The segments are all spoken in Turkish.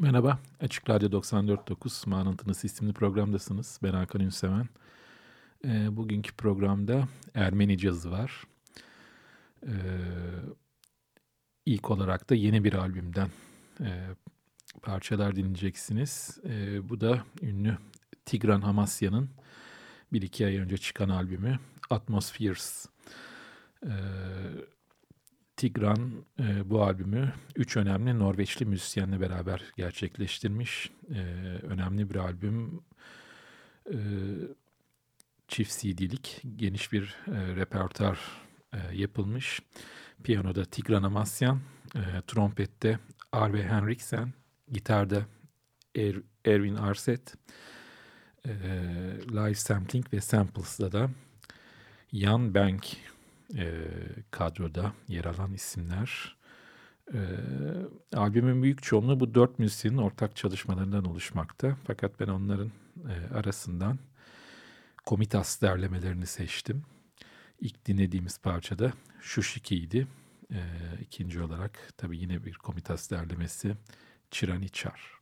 Merhaba, Açık Radyo 94.9 Manıntınız isimli programdasınız. Ben Hakan Ünseven. E, bugünkü programda Ermeni cazı var. E, ilk olarak da yeni bir albümden e, parçalar dinleyeceksiniz. E, bu da ünlü Tigran Hamasya'nın bir iki ay önce çıkan albümü Atmospheres. E, Tigran e, bu albümü üç önemli Norveçli müzisyenle beraber gerçekleştirmiş. E, önemli bir albüm. E, çift CD'lik geniş bir e, repertuar e, yapılmış. Piyanoda Tigran Amasyan, e, trompette Arve Henriksen, gitarda er, Erwin Arset, e, live sampling ve samples'da da Jan Bank e, kadroda yer alan isimler. E, albümün büyük çoğunluğu bu dört müzisyenin ortak çalışmalarından oluşmakta. Fakat ben onların e, arasından Komitas derlemelerini seçtim. İlk dinlediğimiz parçada Şuşiki'ydi. E, ikinci olarak tabii yine bir Komitas derlemesi Çiraniçar.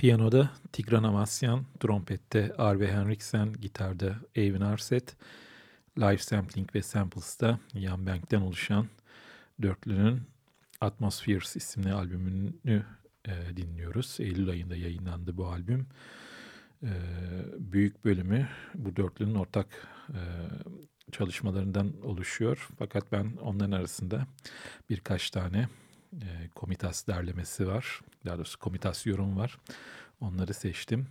Piyanoda Tigran Amasyan, trompette Arve Henriksen, gitarda Eivin Arset, live sampling ve samples'ta Jan Bank'ten oluşan dörtlünün Atmospheres isimli albümünü e, dinliyoruz. Eylül ayında yayınlandı bu albüm. E, büyük bölümü bu dörtlünün ortak e, çalışmalarından oluşuyor. Fakat ben onların arasında birkaç tane e, komitas derlemesi var. Daha doğrusu komitas yorum var. Onları seçtim.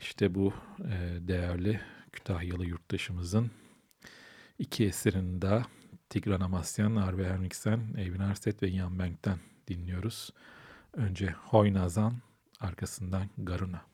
İşte bu e, değerli Kütahyalı yurttaşımızın iki eserini daha Tigran Amasyan, Arve Henriksen, Evin Arset ve Ian Bank'ten dinliyoruz. Önce Hoynazan, arkasından Garuna.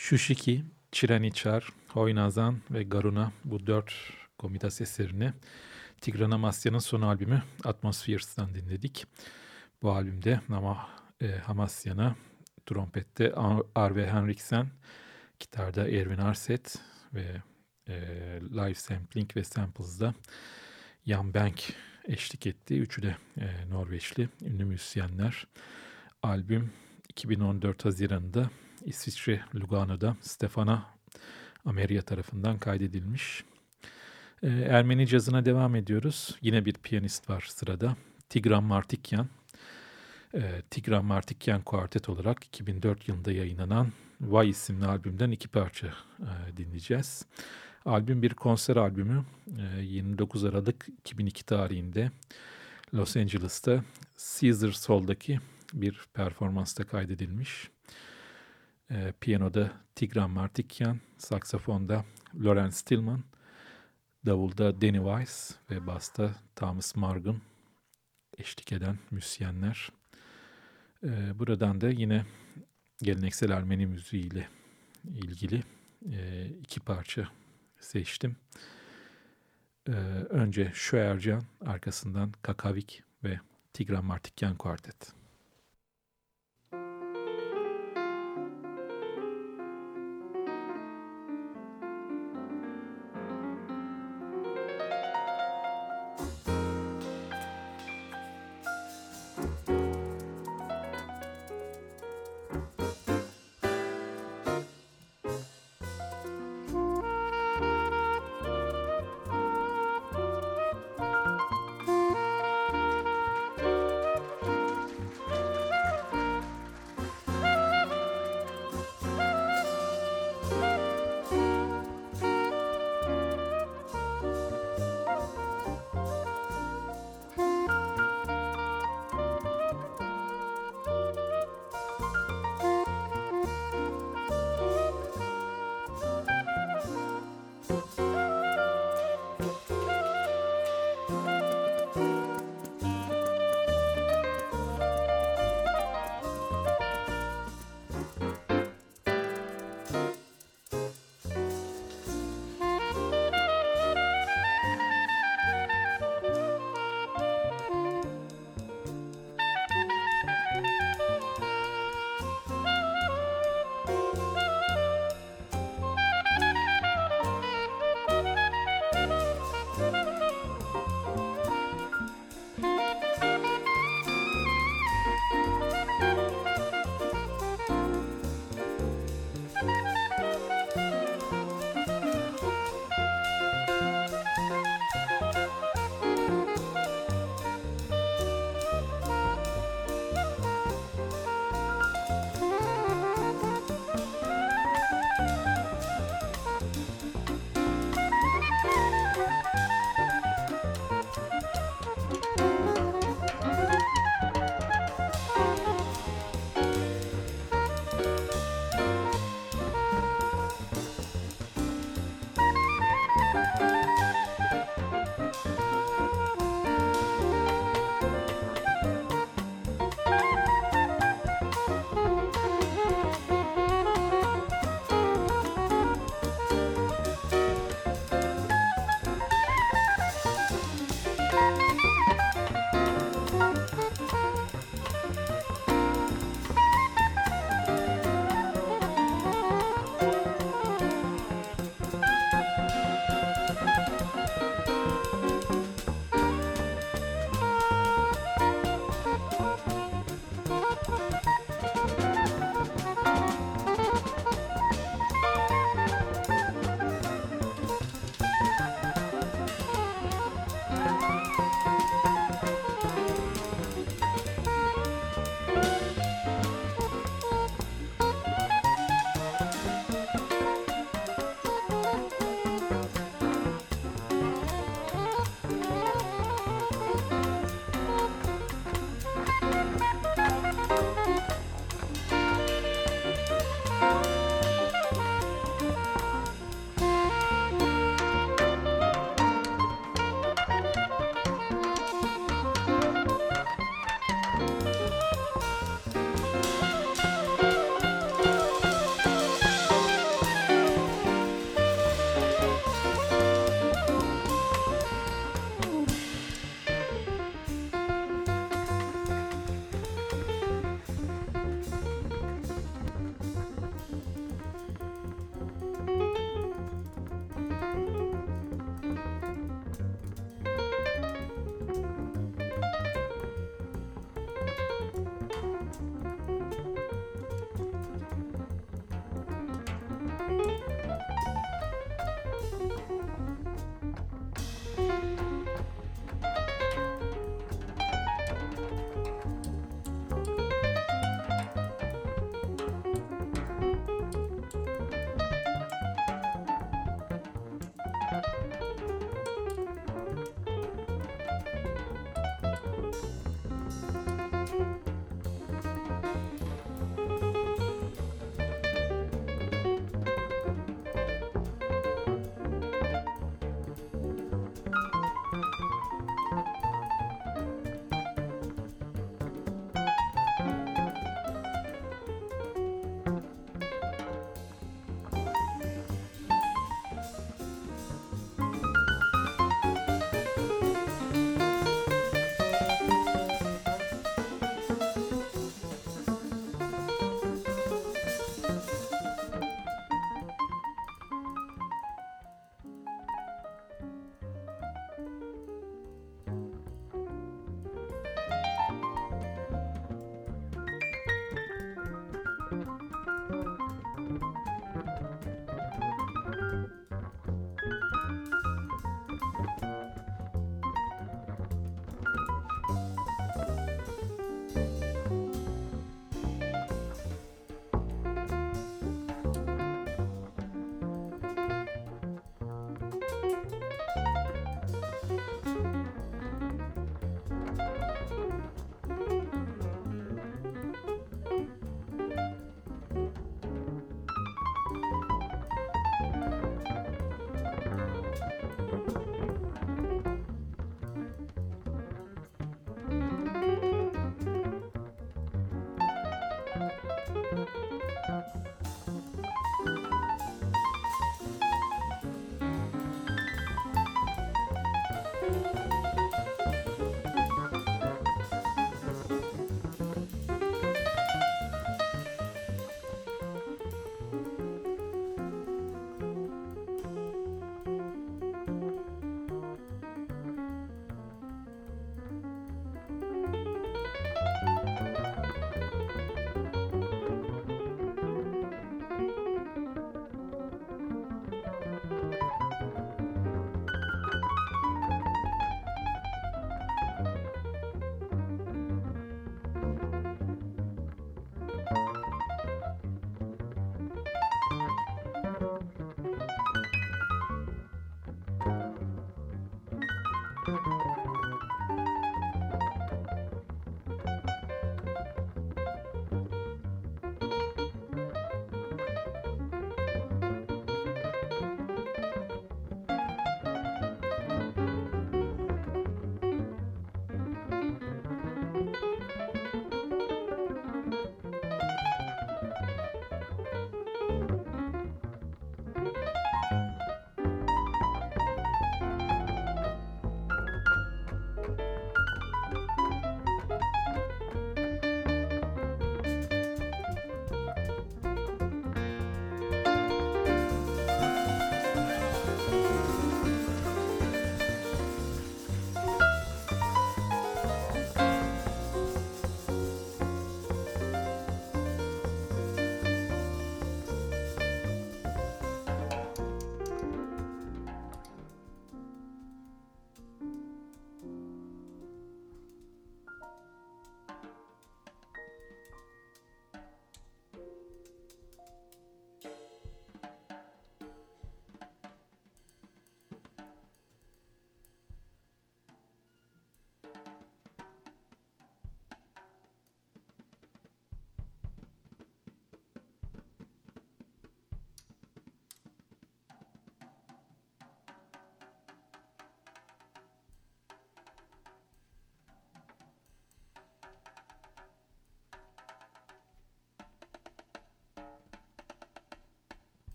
Shushiki, Çireniçar, Hoynazan ve Garuna bu dört komitas eserini Tigran Amasya'nın son albümü Atmospheres'tan dinledik. Bu albümde ama e, Hamasya'na trompette Arve Henriksen, gitarda Erwin Arset ve e, live sampling ve samples'da Jan Bank eşlik etti. Üçü de e, Norveçli ünlü müzisyenler. Albüm 2014 Haziran'da İsviçre Lugano'da Stefana Ameria tarafından kaydedilmiş. Ee, Ermeni cazına devam ediyoruz. Yine bir piyanist var sırada. Tigran Martikyan. Ee, Tigran Martikyan Kuartet olarak 2004 yılında yayınlanan Vay isimli albümden iki parça e, dinleyeceğiz. Albüm bir konser albümü. E, 29 Aralık 2002 tarihinde Los Angeles'ta Caesar Sol'daki bir performansta kaydedilmiş. E, piyanoda Tigran Martikyan, saksafonda Lorenz Stillman, davulda Danny Weiss ve basta Thomas Margun eşlik eden müzisyenler. E, buradan da yine geleneksel Ermeni müziğiyle ilgili e, iki parça seçtim. E, önce Şoercan, arkasından Kakavik ve Tigran Martikyan Kuartet.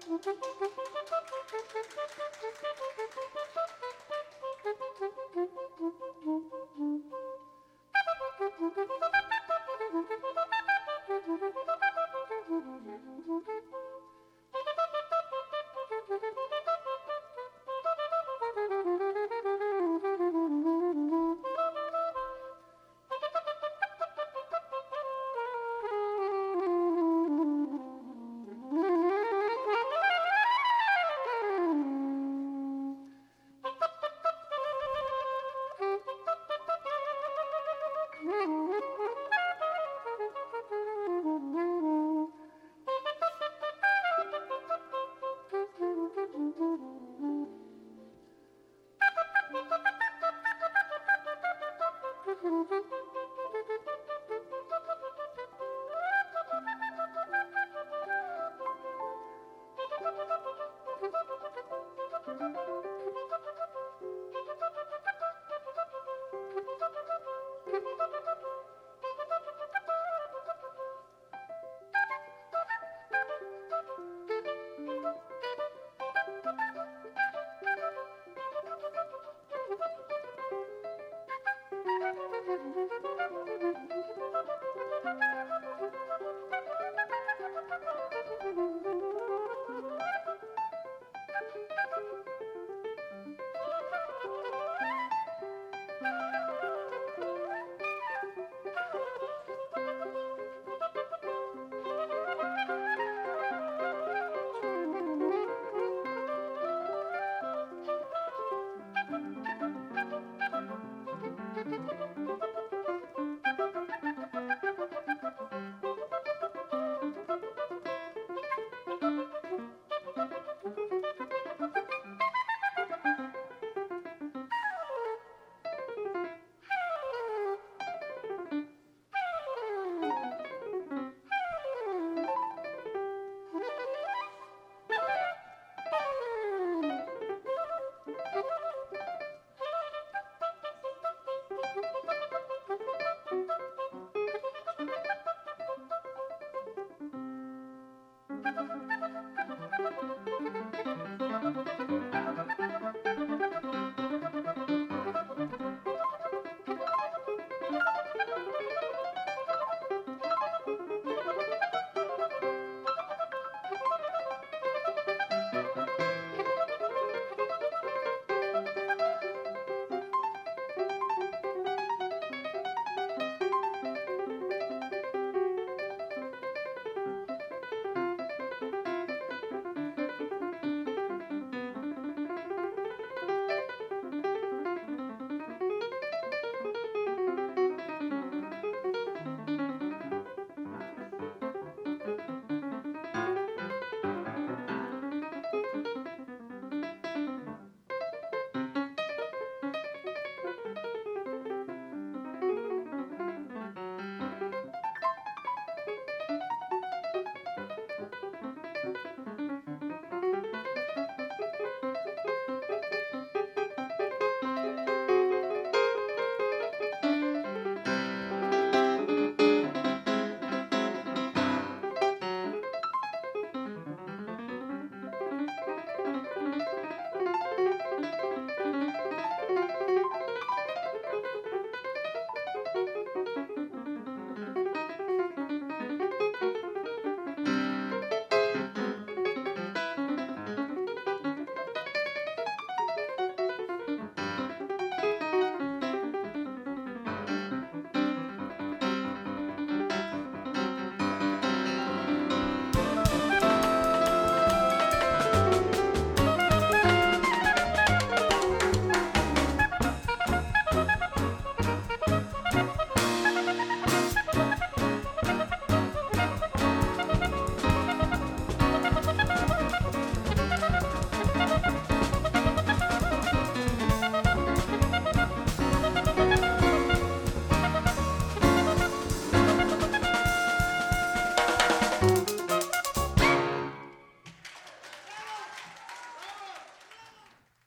Thank you.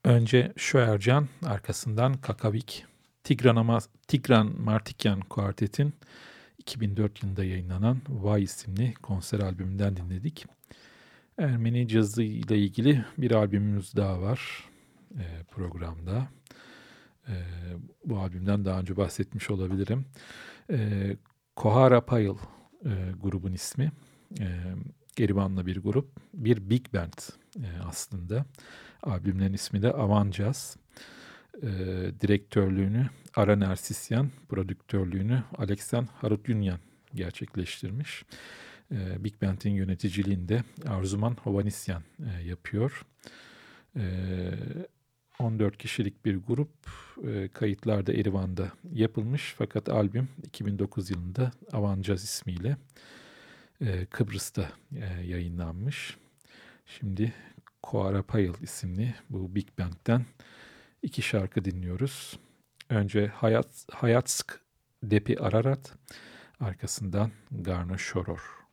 Önce Şoercan, arkasından Kakavik, Tigran, Ama, Tigran Martikyan Kuartet'in 2004 yılında yayınlanan Vay isimli konser albümünden dinledik. Ermeni cazı ile ilgili bir albümümüz daha var e, programda. E, bu albümden daha önce bahsetmiş olabilirim. E, Kohara Payıl e, grubun ismi. E, Geribanlı bir grup. Bir big band e, aslında. Albümlerin ismi de Avan Jazz. E, direktörlüğünü Ara Nersisyan, prodüktörlüğünü Aleksan Harutyunyan gerçekleştirmiş. E, Big Band'in yöneticiliğinde Arzuman Hovanisyan e, yapıyor. E, 14 kişilik bir grup e, kayıtlarda Erivan'da yapılmış fakat albüm 2009 yılında Avancaz ismiyle e, Kıbrıs'ta e, yayınlanmış. Şimdi Koara Payıl isimli bu Big Band'den iki şarkı dinliyoruz. Önce Hayat, Hayatsk Depi Ararat, arkasından Garna Şoror.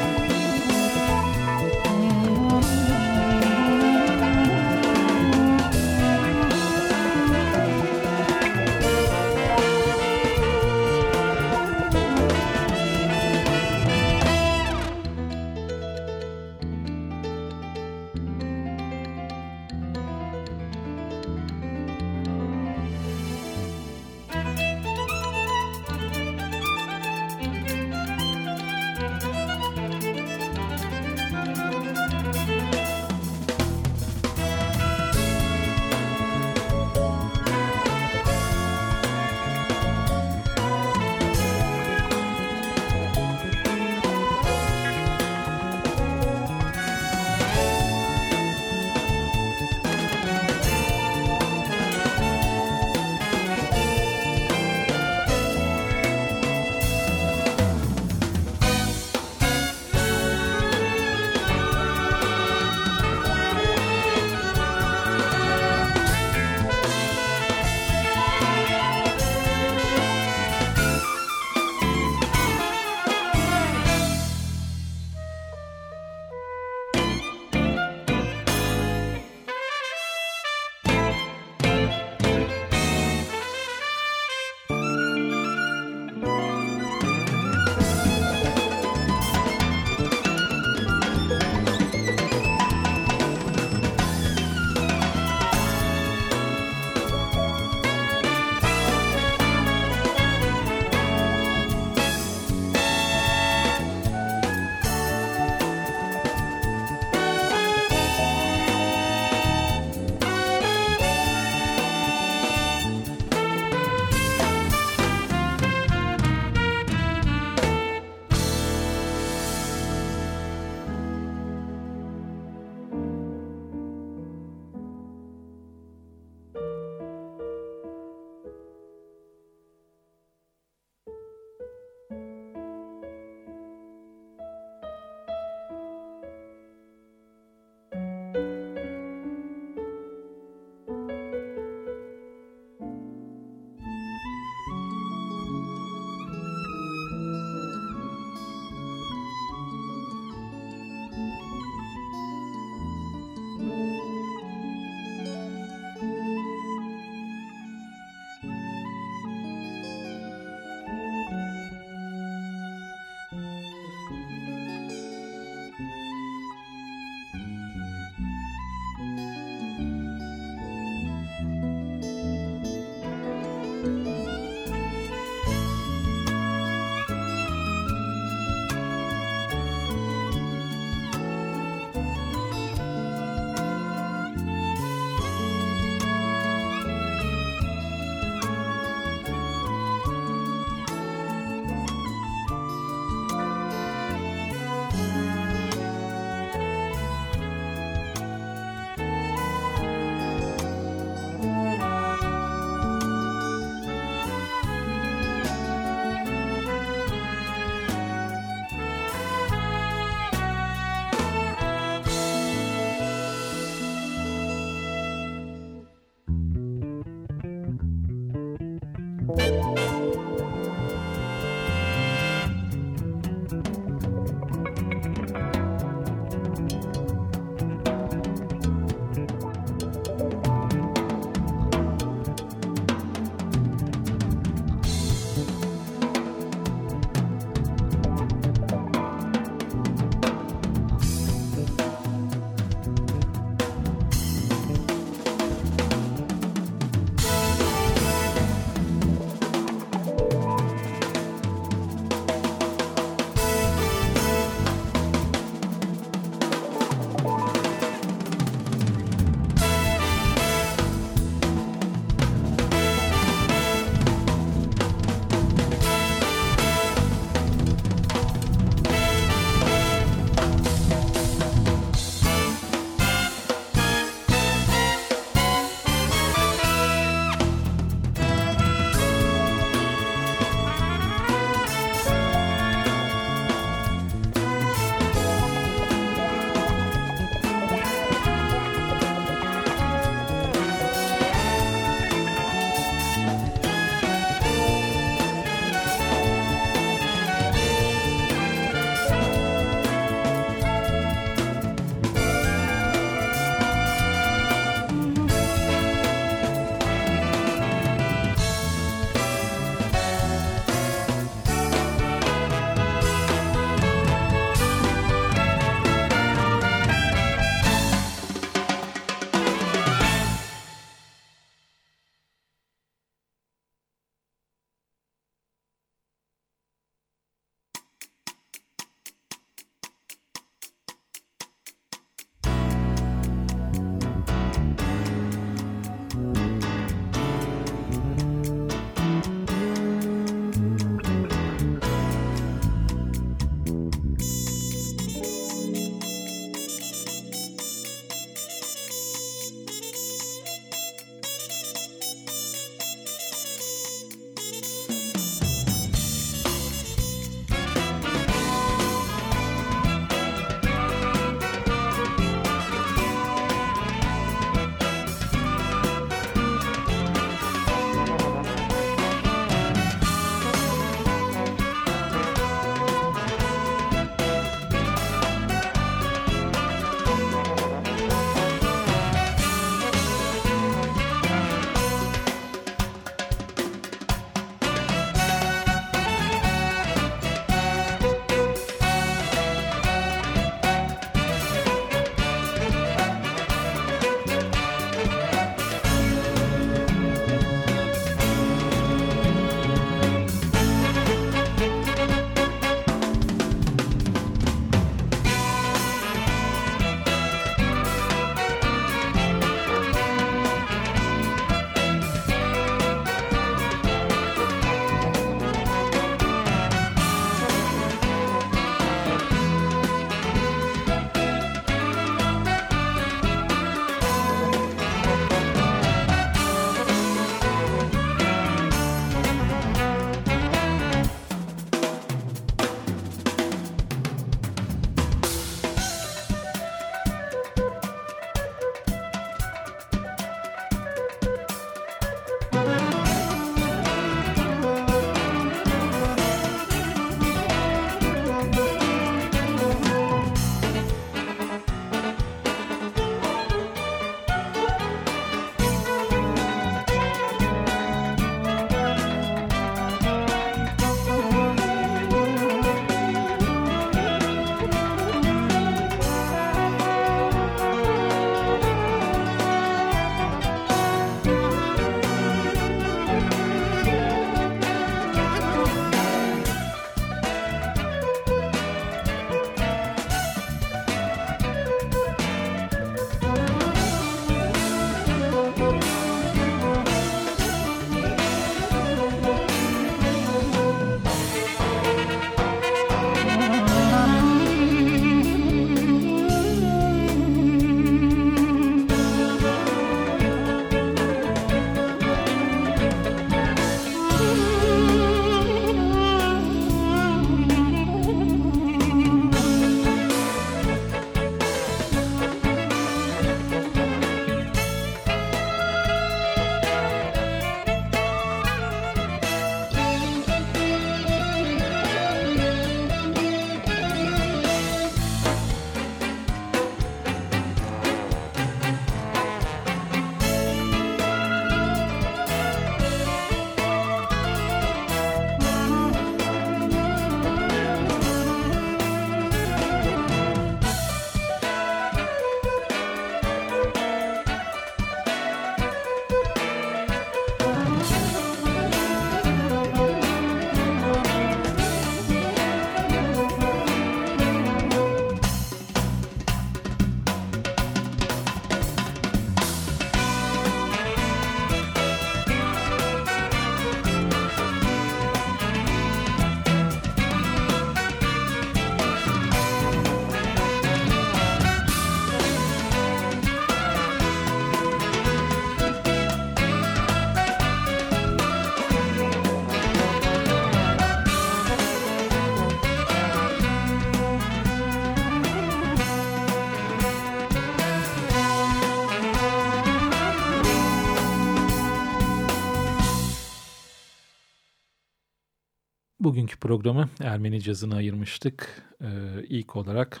Bugünkü programı Ermeni cazına ayırmıştık. Ee, ilk olarak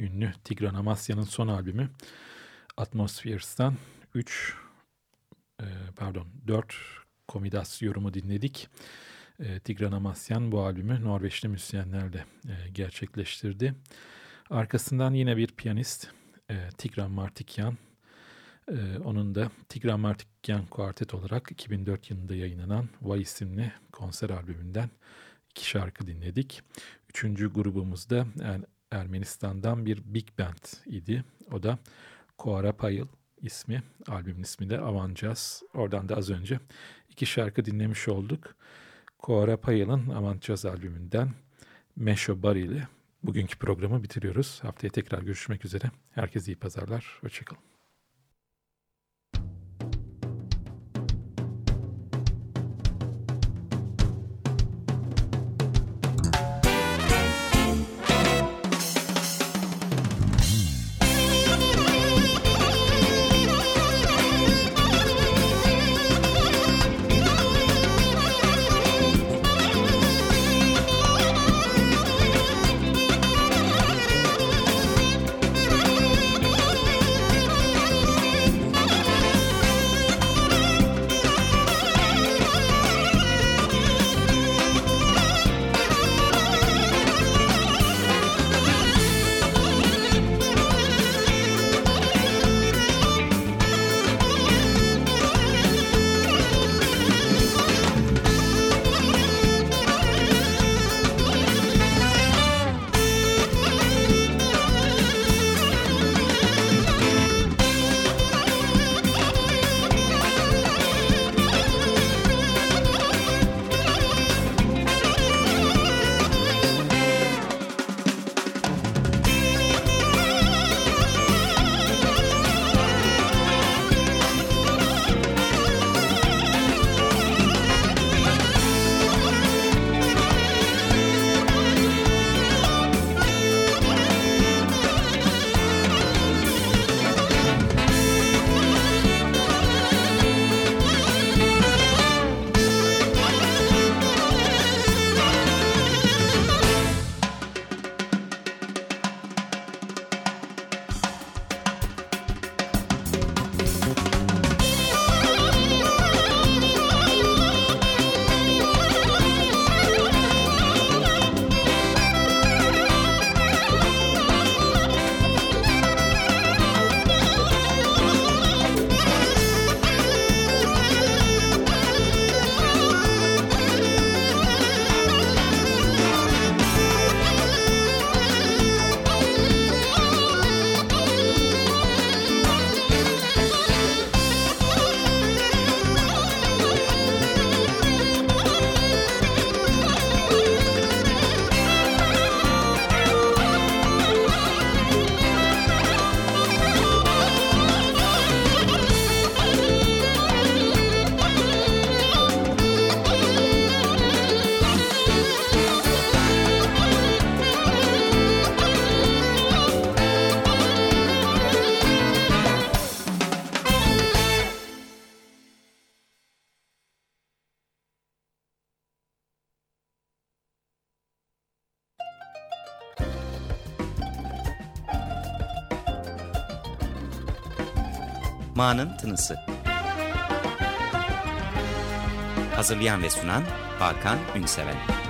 ünlü Tigran Amasya'nın son albümü Atmospheres'tan 3 e, pardon 4 Komidas yorumu dinledik. E, Tigran Amasyan bu albümü Norveçli müzisyenlerle e, gerçekleştirdi. Arkasından yine bir piyanist e, Tigran Martikyan. E, onun da Tigran Martikyan Kuartet olarak 2004 yılında yayınlanan Vay isimli konser albümünden iki şarkı dinledik. Üçüncü grubumuzda er Ermenistan'dan bir big band idi. O da Koara Payıl ismi, albümün ismi de Avancaz. Oradan da az önce iki şarkı dinlemiş olduk. Koara Payıl'ın Avancaz albümünden Meşo Bar ile bugünkü programı bitiriyoruz. Haftaya tekrar görüşmek üzere. Herkese iyi pazarlar. Hoşçakalın. Ma'nın Tınısı. Hazırlayan ve sunan Hakan Ünseven.